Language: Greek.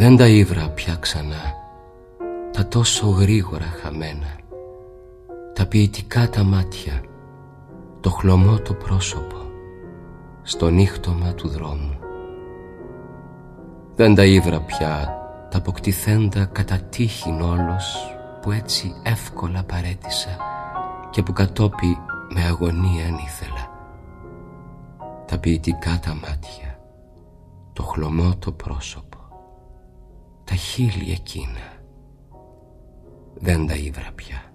Δεν τα ήβρα πια ξανά. Τα τόσο γρήγορα χαμένα. Τα ποιητικά τα μάτια. Το χλωμό το πρόσωπο. Στο νύχτωμα του δρόμου. Δεν τα ήβρα πια Τα αποκτηθέντα κατά τύχην όλος Που έτσι εύκολα παρέτησα Και που κατόπι με αγωνία ήθελα. Τα ποιητικά τα μάτια. Το χλωμό το πρόσωπο. τα χείλη εκείνα δεν τα ήβρα πια.